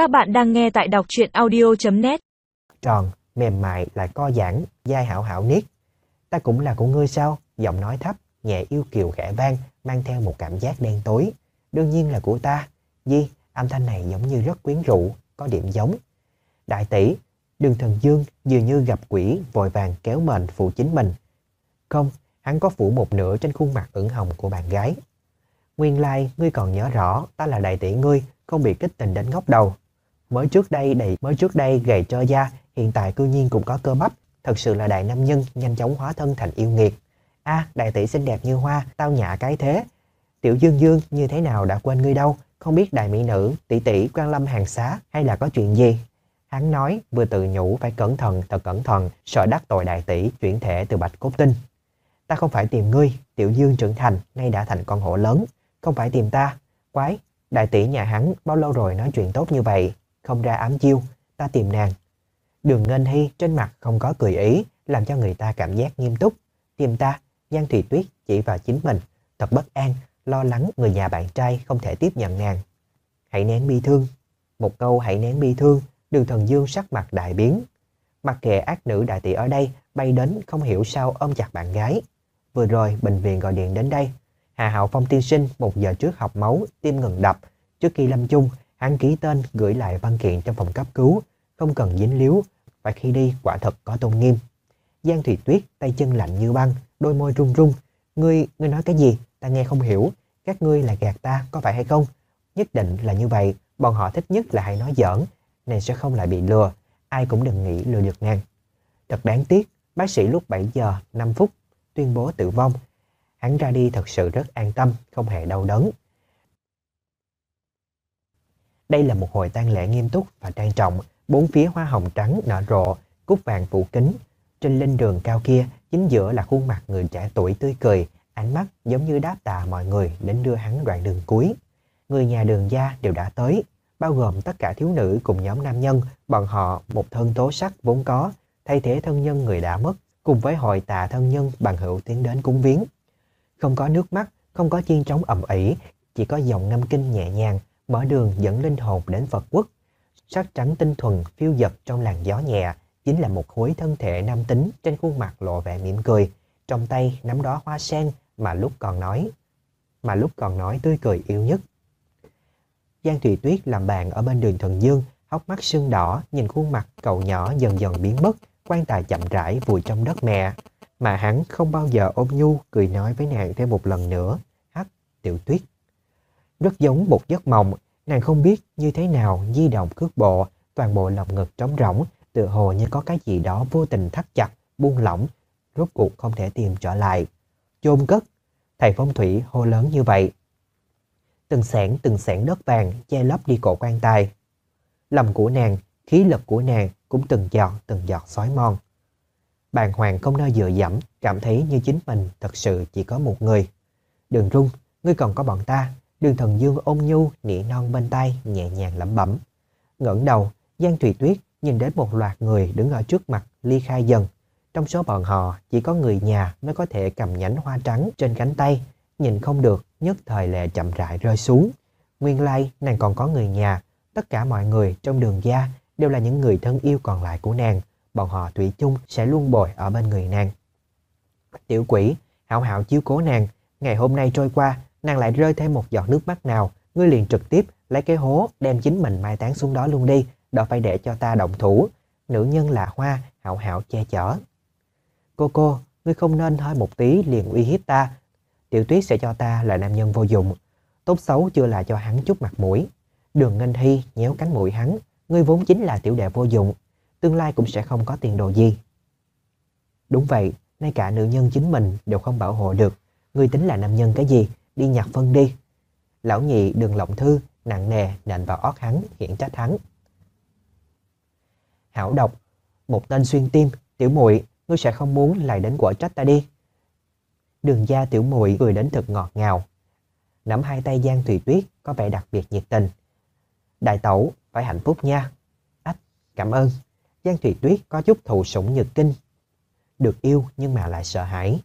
Các bạn đang nghe tại đọc truyện audio.net Tròn, mềm mại lại co giãn, dai hảo hảo niết. Ta cũng là của ngươi sao? Giọng nói thấp, nhẹ yêu kiều khẽ vang, mang theo một cảm giác đen tối. Đương nhiên là của ta. Di, âm thanh này giống như rất quyến rũ, có điểm giống. Đại tỷ, đường thần dương dường như gặp quỷ vội vàng kéo mền phụ chính mình. Không, hắn có phủ một nửa trên khuôn mặt ửng hồng của bạn gái. Nguyên lai, ngươi còn nhớ rõ ta là đại tỷ ngươi, không bị kích tình đến ngóc đầu. Mới trước đây đầy mới trước đây gầy trơ da, hiện tại cư nhiên cũng có cơ bắp, thật sự là đại nam nhân nhanh chóng hóa thân thành yêu nghiệt. A, đại tỷ xinh đẹp như hoa, tao nhã cái thế. Tiểu Dương Dương như thế nào đã quên ngươi đâu, không biết đại mỹ nữ, tỷ tỷ quan lâm hàng xá hay là có chuyện gì. Hắn nói vừa tự nhủ phải cẩn thận, thật cẩn thận, sợ đắc tội đại tỷ chuyển thể từ bạch cốt tinh. Ta không phải tìm ngươi, tiểu dương trưởng thành, nay đã thành con hổ lớn. Không phải tìm ta. Quái, đại tỷ nhà hắn bao lâu rồi nói chuyện tốt như vậy, không ra ám chiêu, ta tìm nàng. Đường Ngân Hy trên mặt không có cười ý, làm cho người ta cảm giác nghiêm túc. Tìm ta, Giang Thùy Tuyết chỉ vào chính mình, thật bất an, lo lắng người nhà bạn trai không thể tiếp nhận nàng. Hãy nén bi thương. Một câu hãy nén bi thương, đường thần dương sắc mặt đại biến. Mặc kệ ác nữ đại tỷ ở đây, bay đến không hiểu sao ôm chặt bạn gái. Vừa rồi bệnh viện gọi điện đến đây. Hà Hạo Phong tiên sinh một giờ trước học máu, tim ngừng đập. Trước khi lâm chung, hắn ký tên gửi lại văn kiện trong phòng cấp cứu. Không cần dính líu, và khi đi quả thật có tôn nghiêm. Giang Thủy Tuyết tay chân lạnh như băng, đôi môi run run. Ngươi, ngươi nói cái gì? Ta nghe không hiểu. Các ngươi là gạt ta, có phải hay không? Nhất định là như vậy. Bọn họ thích nhất là hãy nói giỡn. Nàng sẽ không lại bị lừa. Ai cũng đừng nghĩ lừa được nàng. Thật đáng tiếc, bác sĩ lúc 7 giờ 5 phút tuyên bố tử vong. Hắn ra đi thật sự rất an tâm, không hề đau đớn. Đây là một hồi tang lễ nghiêm túc và trang trọng, bốn phía hoa hồng trắng nở rộ, cúc vàng phủ kính. Trên linh đường cao kia, chính giữa là khuôn mặt người trẻ tuổi tươi cười, ánh mắt giống như đáp tạ mọi người đến đưa hắn đoạn đường cuối. Người nhà đường gia đều đã tới, bao gồm tất cả thiếu nữ cùng nhóm nam nhân, bọn họ một thân tố sắc vốn có, thay thế thân nhân người đã mất, cùng với hội tạ thân nhân bằng hữu tiến đến cúng viếng. Không có nước mắt, không có chiên trống ẩm ỉ, chỉ có dòng ngâm kinh nhẹ nhàng, mở đường dẫn linh hồn đến Phật quốc. Sắc trắng tinh thuần phiêu dật trong làn gió nhẹ, chính là một khối thân thể nam tính trên khuôn mặt lộ vẻ mỉm cười, trong tay nắm đó hoa sen mà lúc còn nói, mà lúc còn nói tươi cười yêu nhất. Giang Thùy Tuyết làm bạn ở bên đường Thần Dương, hốc mắt sưng đỏ, nhìn khuôn mặt cậu nhỏ dần dần biến mất, quan tài chậm rãi vùi trong đất mẹ. Mà hắn không bao giờ ôm nhu cười nói với nàng thêm một lần nữa. Hắc, tiểu tuyết. Rất giống một giấc mộng, nàng không biết như thế nào di động cước bộ, toàn bộ lòng ngực trống rỗng, tựa hồ như có cái gì đó vô tình thắt chặt, buông lỏng, rốt cuộc không thể tìm trở lại. Chôn cất, thầy phong thủy hô lớn như vậy. Từng sẻn từng sẻn đất vàng che lấp đi cổ quan tài. Lòng của nàng, khí lực của nàng cũng từng giọt từng giọt xói mòn. Bàn hoàng không nơi dựa dẫm, cảm thấy như chính mình thật sự chỉ có một người. đừng rung, ngươi còn có bọn ta. Đường thần dương ôm nhu, nỉ non bên tay, nhẹ nhàng lẩm bẩm. ngẩng đầu, Giang Thùy Tuyết nhìn đến một loạt người đứng ở trước mặt, ly khai dần. Trong số bọn họ, chỉ có người nhà mới có thể cầm nhánh hoa trắng trên cánh tay. Nhìn không được, nhất thời lệ chậm rãi rơi xuống. Nguyên lai, nàng còn có người nhà. Tất cả mọi người trong đường gia đều là những người thân yêu còn lại của nàng. Bọn họ thủy chung sẽ luôn bồi ở bên người nàng. Tiểu quỷ, hảo hảo chiếu cố nàng. Ngày hôm nay trôi qua, nàng lại rơi thêm một giọt nước mắt nào. Ngươi liền trực tiếp lấy cái hố đem chính mình mai táng xuống đó luôn đi. Đâu phải để cho ta động thủ. Nữ nhân là hoa, hảo hảo che chở. Cô cô, ngươi không nên hơi một tí liền uy hiếp ta. Tiểu tuyết sẽ cho ta là nam nhân vô dụng. Tốt xấu chưa là cho hắn chút mặt mũi. Đường Ngân Hy nhéo cánh mũi hắn, ngươi vốn chính là tiểu đệ vô dụng, tương lai cũng sẽ không có tiền đồ gì. Đúng vậy, ngay cả nữ nhân chính mình đều không bảo hộ được, ngươi tính là nam nhân cái gì, đi nhặt phân đi. Lão nhị đường lộng thư, nặng nề nện vào ót hắn, hiện trách hắn. Hảo độc, một tên xuyên tim, tiểu muội ngươi sẽ không muốn lại đến quả trách ta đi. Đường gia tiểu muội cười đến thật ngọt ngào. Nắm hai tay Giang Thùy Tuyết có vẻ đặc biệt nhiệt tình. Đại tẩu, phải hạnh phúc nha. Ách, cảm ơn. Giang Thùy Tuyết có chút thụ sủng nhược kinh. Được yêu nhưng mà lại sợ hãi.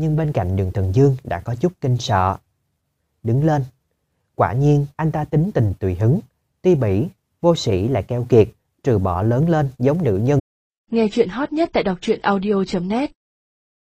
Nhưng bên cạnh đường thần dương đã có chút kinh sợ. Đứng lên. Quả nhiên anh ta tính tình tùy hứng. Tuy bỉ, vô sĩ lại keo kiệt, trừ bỏ lớn lên giống nữ nhân. Nghe chuyện hot nhất tại đọc truyện audio.net